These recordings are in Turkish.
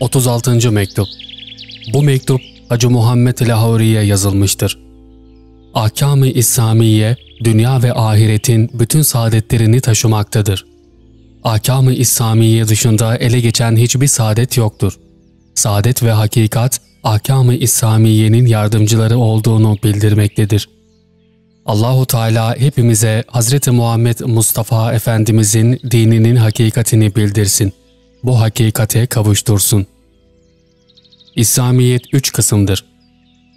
36. Mektup Bu mektup Hacı Muhammed Lahori'ye yazılmıştır. Ahkam-ı İslamiye, dünya ve ahiretin bütün saadetlerini taşımaktadır. Ahkam-ı İslamiye dışında ele geçen hiçbir saadet yoktur. Saadet ve hakikat, Ahkam-ı İslamiye'nin yardımcıları olduğunu bildirmektedir. Allahu Teala hepimize Hz. Muhammed Mustafa Efendimizin dininin hakikatini bildirsin. Bu hakikate kavuştursun. İslamiyet üç kısımdır.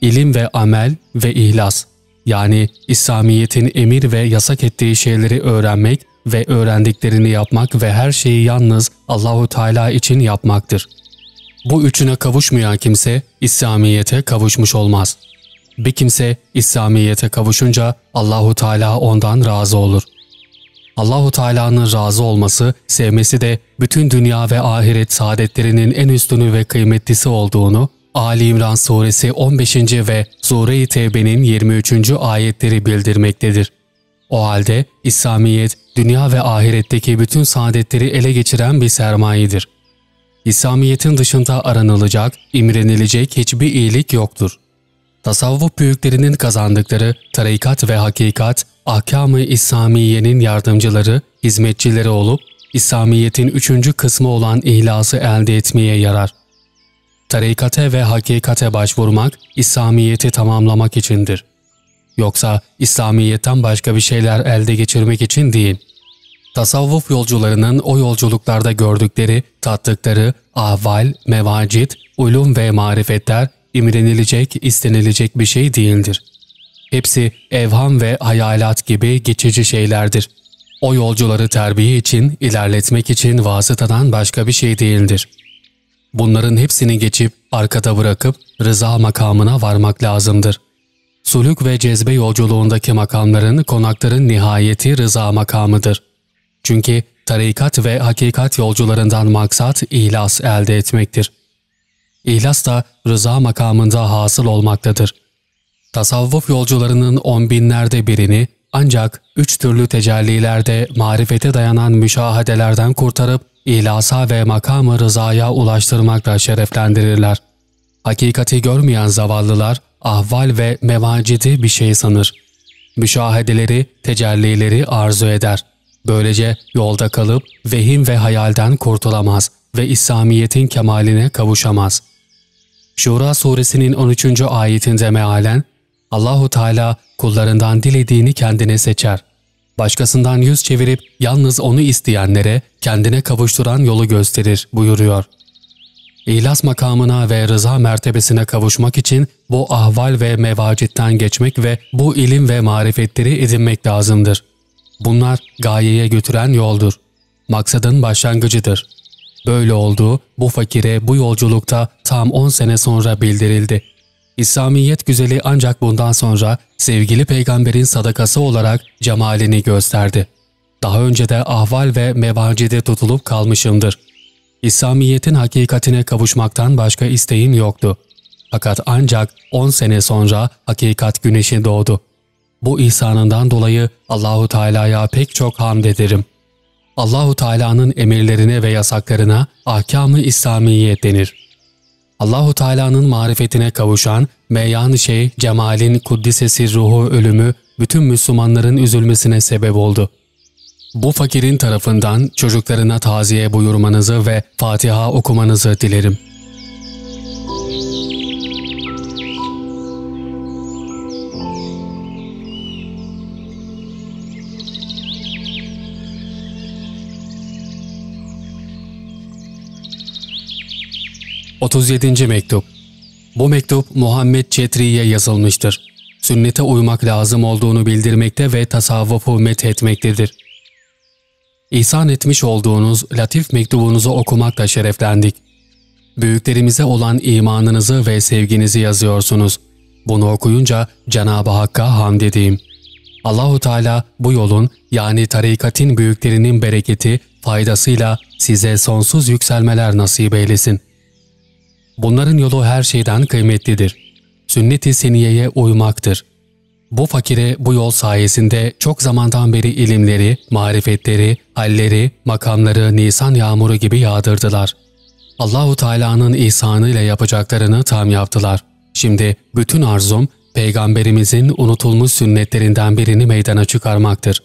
İlim ve amel ve ihlas. Yani İslamiyet'in emir ve yasak ettiği şeyleri öğrenmek ve öğrendiklerini yapmak ve her şeyi yalnız Allahu Teala için yapmaktır. Bu üçüne kavuşmayan kimse İslamiyet'e kavuşmuş olmaz.'' Bir kimse İslamiyete kavuşunca Allahu Teala ondan razı olur. Allahu Teala'nın razı olması, sevmesi de bütün dünya ve ahiret saadetlerinin en üstünü ve kıymetlisi olduğunu Ali İmran suresi 15. ve Sure-i Tevbe'nin 23. ayetleri bildirmektedir. O halde İslamiyet, dünya ve ahiretteki bütün saadetleri ele geçiren bir sermayedir. İslamiyet'in dışında aranılacak, imrenilecek hiçbir iyilik yoktur. Tasavvuf büyüklerinin kazandıkları tarikat ve hakikat, ahkam-ı İslamiye'nin yardımcıları, hizmetçileri olup, İslamiyet'in üçüncü kısmı olan ihlası elde etmeye yarar. Tarikate ve hakikate başvurmak, İslamiyet'i tamamlamak içindir. Yoksa İslamiyet'ten başka bir şeyler elde geçirmek için değil. Tasavvuf yolcularının o yolculuklarda gördükleri, tattıkları ahval, mevacit, ulum ve marifetler imrenilecek, istenilecek bir şey değildir. Hepsi evham ve hayalat gibi geçici şeylerdir. O yolcuları terbiye için, ilerletmek için vasıtadan başka bir şey değildir. Bunların hepsini geçip arkada bırakıp rıza makamına varmak lazımdır. Sulük ve cezbe yolculuğundaki makamların, konakların nihayeti rıza makamıdır. Çünkü tarikat ve hakikat yolcularından maksat ihlas elde etmektir. İhlas da rıza makamında hasıl olmaktadır. Tasavvuf yolcularının on binlerde birini ancak üç türlü tecellilerde marifete dayanan müşahedelerden kurtarıp ihlasa ve makamı rızaya ulaştırmakla şereflendirirler. Hakikati görmeyen zavallılar ahval ve mevacidi bir şey sanır. Müşahedeleri, tecellileri arzu eder. Böylece yolda kalıp vehim ve hayalden kurtulamaz ve İslamiyet'in kemaline kavuşamaz.'' Şura suresinin 13. ayetinde mealen Allahu Teala kullarından dilediğini kendine seçer. Başkasından yüz çevirip yalnız onu isteyenlere kendine kavuşturan yolu gösterir buyuruyor. İhlas makamına ve rıza mertebesine kavuşmak için bu ahval ve mevacitten geçmek ve bu ilim ve marifetleri edinmek lazımdır. Bunlar gayeye götüren yoldur. Maksadın başlangıcıdır.'' Böyle olduğu bu fakire bu yolculukta tam 10 sene sonra bildirildi. İslamiyet güzeli ancak bundan sonra sevgili peygamberin sadakası olarak cemalini gösterdi. Daha önce de ahval ve mevacide tutulup kalmışımdır. İslamiyet'in hakikatine kavuşmaktan başka isteğim yoktu. Fakat ancak 10 sene sonra hakikat güneşi doğdu. Bu ihsanından dolayı Allahu Teala'ya pek çok hamd ederim. Allahu Teala'nın emirlerine ve yasaklarına ahkamı İslamiye denir. Allahu Teala'nın marifetine kavuşan meyan şey cemalin kuddisesi ruhu ölümü bütün Müslümanların üzülmesine sebep oldu. Bu fakirin tarafından çocuklarına taziye buyurmanızı ve Fatiha okumanızı dilerim.'' 37. Mektup Bu mektup Muhammed Çetri'ye yazılmıştır. Sünnete uymak lazım olduğunu bildirmekte ve tasavvufu methetmektedir. İhsan etmiş olduğunuz latif mektubunuzu okumakla şereflendik. Büyüklerimize olan imanınızı ve sevginizi yazıyorsunuz. Bunu okuyunca Cenab-ı Hakk'a hamd edeyim. Allahu Teala bu yolun yani tarikatin büyüklerinin bereketi, faydasıyla size sonsuz yükselmeler nasip eylesin.'' Bunların yolu her şeyden kıymetlidir. Sünnet-i seniyeye uymaktır. Bu fakire bu yol sayesinde çok zamandan beri ilimleri, marifetleri, halleri, makamları Nisan yağmuru gibi yağdırdılar. Allahu Teala'nın ihsanıyla yapacaklarını tam yaptılar. Şimdi bütün arzum peygamberimizin unutulmuş sünnetlerinden birini meydana çıkarmaktır.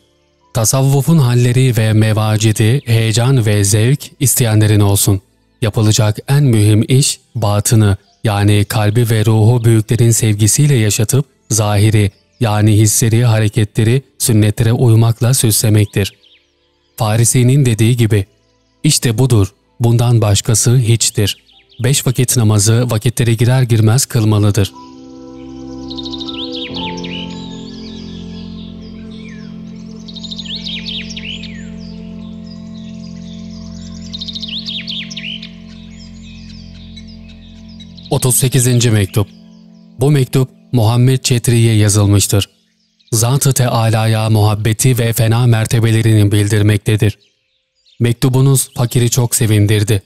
Tasavvufun halleri ve mevacidi, heyecan ve zevk isteyenlerin olsun. Yapılacak en mühim iş batını yani kalbi ve ruhu büyüklerin sevgisiyle yaşatıp zahiri yani hisleri, hareketleri sünnetlere uymakla süslemektir. Farisi'nin dediği gibi, işte budur, bundan başkası hiçtir. Beş vakit namazı vakitlere girer girmez kılmalıdır.'' 38. Mektup Bu mektup Muhammed Çetri'ye yazılmıştır. Zat-ı Teala'ya muhabbeti ve fena mertebelerini bildirmektedir. Mektubunuz fakiri çok sevindirdi.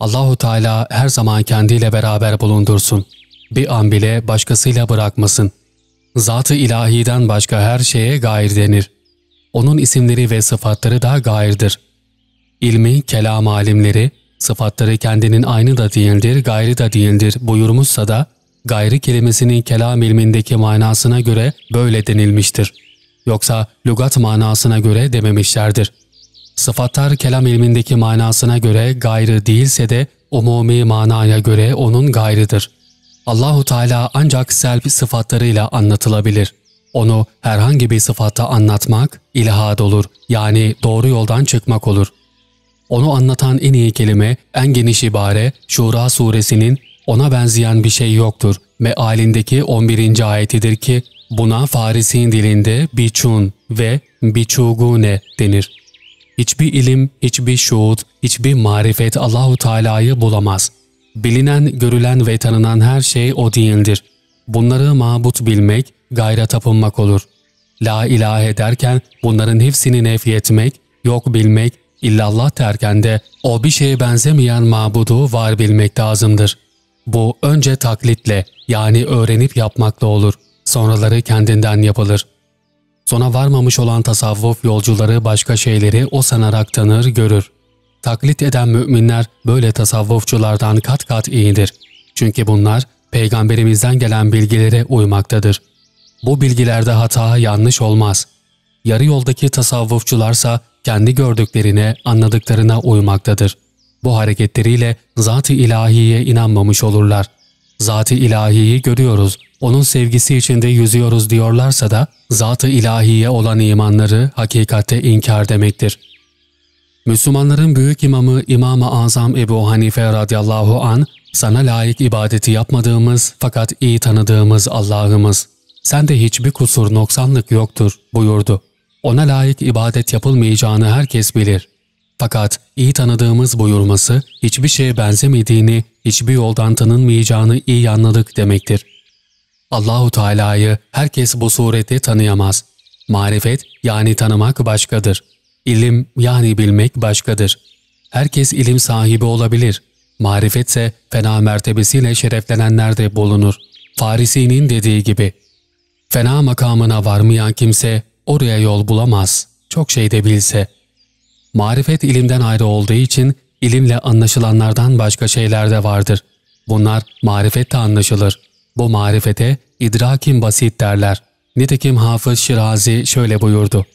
Allahu Teala her zaman kendiyle beraber bulundursun. Bir an bile başkasıyla bırakmasın. Zat-ı ilahiden başka her şeye gair denir. Onun isimleri ve sıfatları da gairdir. İlmi, kelam alimleri, sıfatları kendinin aynı da değildir, gayrı da değildir buyurmuşsa da, gayrı kelimesinin kelam ilmindeki manasına göre böyle denilmiştir. Yoksa lügat manasına göre dememişlerdir. Sıfatlar kelam ilmindeki manasına göre gayrı değilse de umumi manaya göre onun gayrıdır. Allahu Teala ancak selb sıfatlarıyla anlatılabilir. Onu herhangi bir sıfatta anlatmak ilhad olur yani doğru yoldan çıkmak olur.'' Onu anlatan en iyi kelime, en geniş ibare Şura suresinin ona benzeyen bir şey yoktur mealindeki 11. ayetidir ki buna Farisi'nin dilinde biçun ve biçugune denir. Hiçbir ilim, hiçbir şuud, hiçbir marifet Allahu Teala'yı bulamaz. Bilinen, görülen ve tanınan her şey o değildir. Bunları mabut bilmek, gayra tapınmak olur. La ilahe derken bunların hepsini nef etmek, yok bilmek, İllallah derken de o bir şeye benzemeyen mabudu var bilmek lazımdır. Bu önce taklitle yani öğrenip yapmakla olur. Sonraları kendinden yapılır. Sona varmamış olan tasavvuf yolcuları başka şeyleri o sanarak tanır, görür. Taklit eden müminler böyle tasavvufçulardan kat kat iyidir. Çünkü bunlar peygamberimizden gelen bilgilere uymaktadır. Bu bilgilerde hata yanlış olmaz. Yarı yoldaki tasavvufçularsa kendi gördüklerine, anladıklarına uymaktadır. Bu hareketleriyle zat-ı ilahiye inanmamış olurlar. Zat-ı ilahiyi görüyoruz, onun sevgisi içinde yüzüyoruz diyorlarsa da zat-ı ilahiye olan imanları hakikatte inkar demektir. Müslümanların büyük imamı İmam-ı Azam Ebu Hanife radıyallahu an sana layık ibadeti yapmadığımız fakat iyi tanıdığımız Allah'ımız. Sende hiçbir kusur noksanlık yoktur buyurdu. Ona layık ibadet yapılmayacağını herkes bilir. Fakat iyi tanıdığımız buyurması hiçbir şeye benzemediğini, hiçbir yoldan tanınmayacağını iyi anladık demektir. Allahu Teala'yı herkes bu surette tanıyamaz. Marifet yani tanımak başkadır. İlim yani bilmek başkadır. Herkes ilim sahibi olabilir. Marifetse fena mertebesiyle şereflenenler de bulunur. Farisi'nin dediği gibi, fena makamına varmayan kimse oraya yol bulamaz, çok şey de bilse. Marifet ilimden ayrı olduğu için ilimle anlaşılanlardan başka şeyler de vardır. Bunlar marifetle anlaşılır. Bu marifete idrakin basit derler. Nitekim Hafız Şirazi şöyle buyurdu.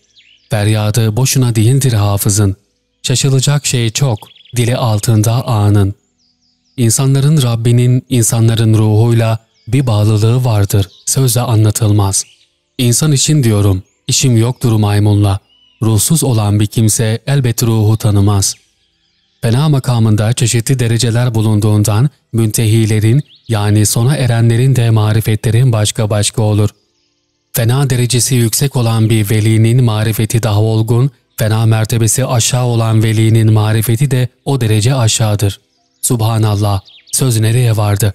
Feryadı boşuna değildir hafızın. Şaşılacak şey çok, dili altında anın. İnsanların Rabbinin, insanların ruhuyla bir bağlılığı vardır, sözle anlatılmaz. İnsan için diyorum, İşim yoktur maymunla. Ruhsuz olan bir kimse elbet ruhu tanımaz. Fena makamında çeşitli dereceler bulunduğundan müntehilerin yani sona erenlerin de marifetlerin başka başka olur. Fena derecesi yüksek olan bir velinin marifeti daha olgun, fena mertebesi aşağı olan velinin marifeti de o derece aşağıdır. Subhanallah, söz nereye vardı?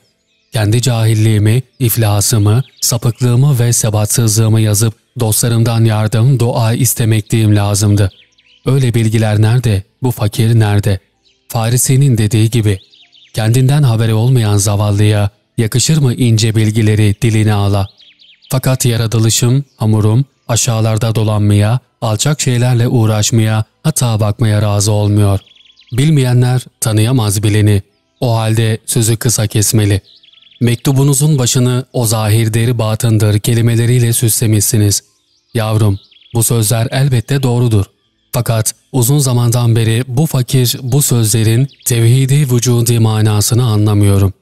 Kendi cahilliğimi, iflasımı, sapıklığımı ve sebatsızlığımı yazıp Dostlarımdan yardım, dua istemekteyim lazımdı. Öyle bilgiler nerede, bu fakir nerede? Farisi'nin dediği gibi, kendinden haberi olmayan zavallıya yakışır mı ince bilgileri diline ala? Fakat yaratılışım, hamurum, aşağılarda dolanmaya, alçak şeylerle uğraşmaya, hata bakmaya razı olmuyor. Bilmeyenler tanıyamaz bileni, O halde sözü kısa kesmeli. Mektubunuzun başını o zahirdir batındır kelimeleriyle süslemişsiniz. Yavrum, bu sözler elbette doğrudur. Fakat uzun zamandan beri bu fakir bu sözlerin tevhidi vücudi manasını anlamıyorum.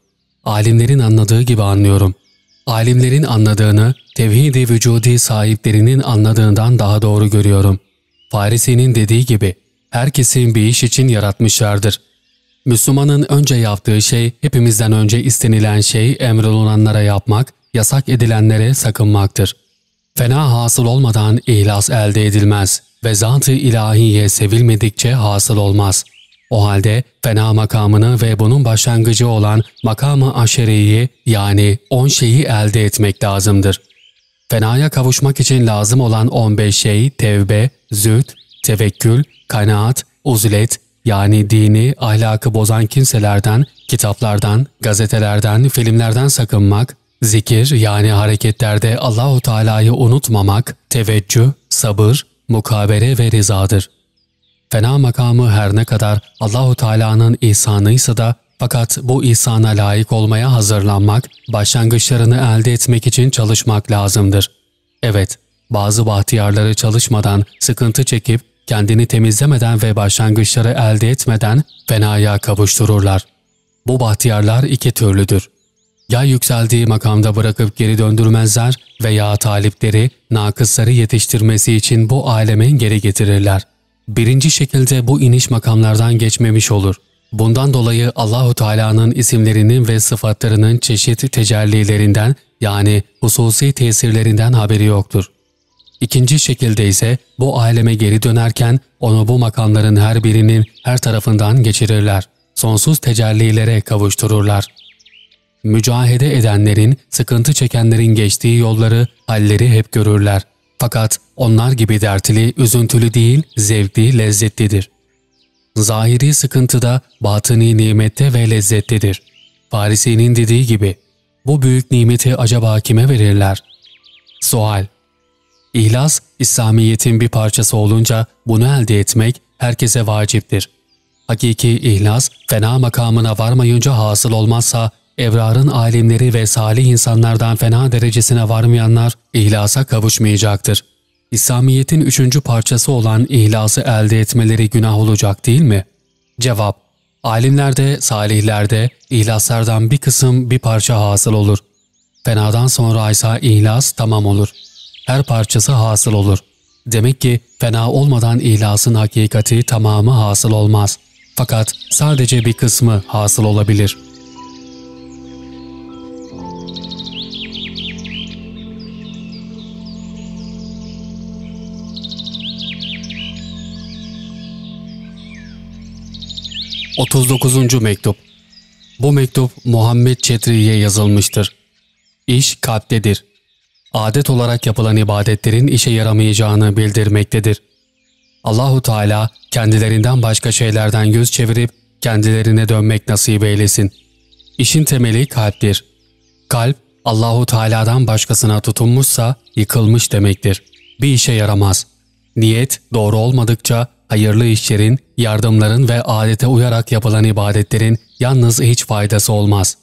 Alimlerin anladığı gibi anlıyorum. Alimlerin anladığını tevhidi vücudi sahiplerinin anladığından daha doğru görüyorum. Farisi'nin dediği gibi herkesin bir iş için yaratmışlardır. Müslümanın önce yaptığı şey hepimizden önce istenilen şey emrolunanlara yapmak, yasak edilenlere sakınmaktır. Fena hasıl olmadan ihlas elde edilmez ve zat-ı ilahiye sevilmedikçe hasıl olmaz. O halde fena makamını ve bunun başlangıcı olan makamı aşeriyi yani on şeyi elde etmek lazımdır. Fenaya kavuşmak için lazım olan 15 şey tevbe, züht, tevekkül, kanaat, uzlet yani dini, ahlakı bozan kimselerden, kitaplardan, gazetelerden, filmlerden sakınmak, zikir yani hareketlerde Allahu Teala'yı unutmamak, teveccüh, sabır, mukabere ve rizadır. Fena makamı her ne kadar Allahu Teala'nın ihsanıysa da fakat bu ihsana layık olmaya hazırlanmak, başlangıçlarını elde etmek için çalışmak lazımdır. Evet, bazı bahtiyarları çalışmadan, sıkıntı çekip, kendini temizlemeden ve başlangıçları elde etmeden fenaya kavuştururlar. Bu bahtiyarlar iki türlüdür. Ya yükseldiği makamda bırakıp geri döndürmezler veya talipleri, nakısları yetiştirmesi için bu alemin geri getirirler. Birinci şekilde bu iniş makamlardan geçmemiş olur. Bundan dolayı Allahu Teala'nın isimlerinin ve sıfatlarının çeşitli tecellilerinden yani hususi tesirlerinden haberi yoktur. İkinci şekilde ise bu aleme geri dönerken onu bu makamların her birinin her tarafından geçirirler. Sonsuz tecellilere kavuştururlar. Mücahede edenlerin, sıkıntı çekenlerin geçtiği yolları, halleri hep görürler. Fakat onlar gibi dertli, üzüntülü değil, zevkli, lezzetlidir. Zahiri sıkıntıda, batıni nimette ve lezzetlidir. Farisi'nin dediği gibi, bu büyük nimeti acaba kime verirler? Sual İhlas, İslamiyet'in bir parçası olunca bunu elde etmek herkese vaciptir. Hakiki ihlas, fena makamına varmayınca hasıl olmazsa, evrarın alimleri ve salih insanlardan fena derecesine varmayanlar ihlasa kavuşmayacaktır. İslamiyet'in üçüncü parçası olan ihlası elde etmeleri günah olacak değil mi? Cevap, alimlerde, salihlerde ihlaslardan bir kısım bir parça hasıl olur. Fenadan sonra ise ihlas tamam olur. Her parçası hasıl olur. Demek ki fena olmadan ihlasın hakikati tamamı hasıl olmaz. Fakat sadece bir kısmı hasıl olabilir.'' 39. Mektup Bu mektup Muhammed Çetri'ye yazılmıştır. İş kalptedir. Adet olarak yapılan ibadetlerin işe yaramayacağını bildirmektedir. Allahu Teala kendilerinden başka şeylerden yüz çevirip kendilerine dönmek nasip eylesin. İşin temeli kalptir. Kalp Allahu Teala'dan başkasına tutunmuşsa yıkılmış demektir. Bir işe yaramaz. Niyet doğru olmadıkça hayırlı işlerin, yardımların ve adete uyarak yapılan ibadetlerin yalnız hiç faydası olmaz.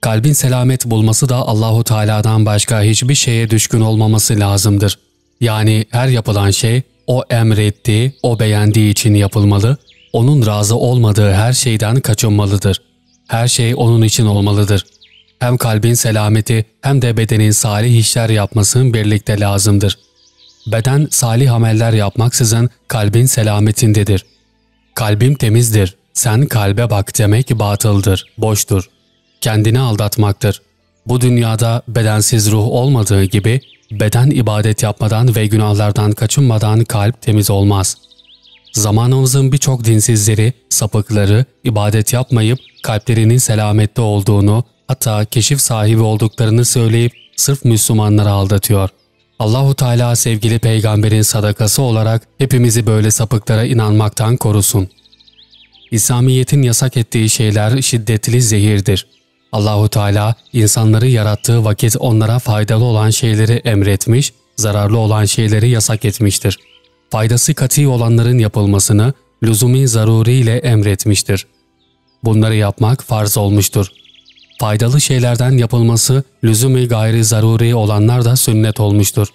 Kalbin selamet bulması da Allahu Teala'dan başka hiçbir şeye düşkün olmaması lazımdır. Yani her yapılan şey o emrettiği, o beğendiği için yapılmalı, onun razı olmadığı her şeyden kaçınmalıdır. Her şey onun için olmalıdır. Hem kalbin selameti hem de bedenin salih işler yapmasının birlikte lazımdır.'' Beden salih ameller yapmaksızın kalbin selametindedir. Kalbim temizdir, sen kalbe bak demek batıldır, boştur. Kendini aldatmaktır. Bu dünyada bedensiz ruh olmadığı gibi beden ibadet yapmadan ve günahlardan kaçınmadan kalp temiz olmaz. Zamanımızın birçok dinsizleri, sapıkları ibadet yapmayıp kalplerinin selamette olduğunu hatta keşif sahibi olduklarını söyleyip sırf Müslümanları aldatıyor. Allahu Teala sevgili peygamberin sadakası olarak hepimizi böyle sapıklara inanmaktan korusun. İslamiyet'in yasak ettiği şeyler şiddetli zehirdir. Allahu Teala insanları yarattığı vakit onlara faydalı olan şeyleri emretmiş, zararlı olan şeyleri yasak etmiştir. Faydası kati olanların yapılmasını lüzumi zaruri ile emretmiştir. bunları yapmak farz olmuştur. Faydalı şeylerden yapılması lüzumi gayri zaruri olanlar da sünnet olmuştur.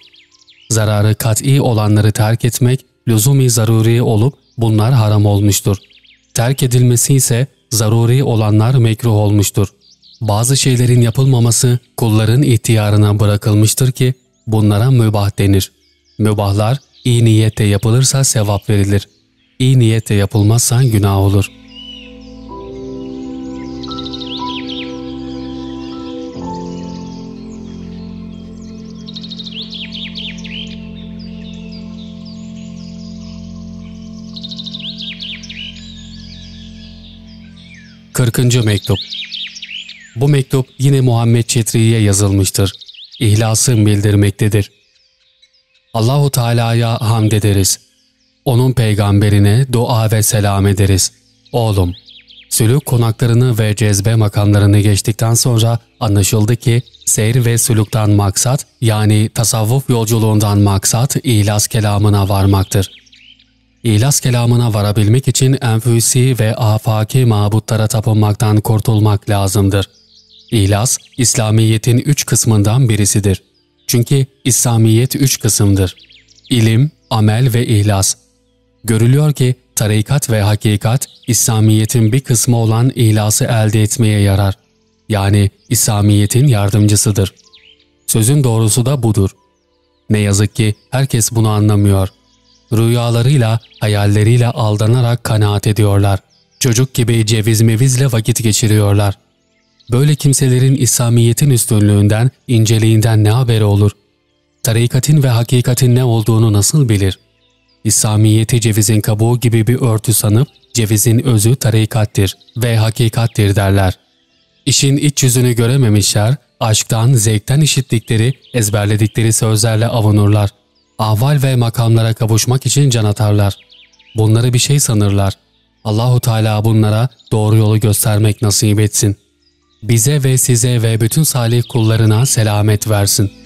Zararı kat'i olanları terk etmek lüzumi zaruri olup bunlar haram olmuştur. Terk edilmesi ise zaruri olanlar mekruh olmuştur. Bazı şeylerin yapılmaması kulların ihtiyarına bırakılmıştır ki bunlara mübah denir. Mübahlar iyi niyette yapılırsa sevap verilir. İyi niyette yapılmazsa günah olur. Kırkıncı Mektup Bu mektup yine Muhammed Çetri'ye yazılmıştır. İhlası bildirmektedir. Allahu Teala'ya hamd ederiz. Onun peygamberine dua ve selam ederiz. Oğlum, sülük konaklarını ve cezbe makamlarını geçtikten sonra anlaşıldı ki seyir ve sülükten maksat yani tasavvuf yolculuğundan maksat ihlas kelamına varmaktır. İhlas kelamına varabilmek için enfüsi ve afaki mabutlara tapınmaktan kurtulmak lazımdır. İhlas, İslamiyet'in üç kısmından birisidir. Çünkü İslamiyet üç kısımdır. İlim, amel ve ihlas. Görülüyor ki tarikat ve hakikat İslamiyet'in bir kısmı olan ihlası elde etmeye yarar. Yani İslamiyet'in yardımcısıdır. Sözün doğrusu da budur. Ne yazık ki herkes bunu anlamıyor. Rüyalarıyla, hayalleriyle aldanarak kanaat ediyorlar. Çocuk gibi ceviz mevizle vakit geçiriyorlar. Böyle kimselerin İslamiyet'in üstünlüğünden, inceliğinden ne haberi olur? Tarikatin ve hakikatin ne olduğunu nasıl bilir? İslamiyet'i cevizin kabuğu gibi bir örtü sanıp cevizin özü tarikattir ve hakikattir derler. İşin iç yüzünü görememişler, aşktan, zevkten işittikleri, ezberledikleri sözlerle avunurlar. Ahval ve makamlara kavuşmak için can atarlar. Bunları bir şey sanırlar. Allahu Teala bunlara doğru yolu göstermek nasip etsin. Bize ve size ve bütün salih kullarına selamet versin.''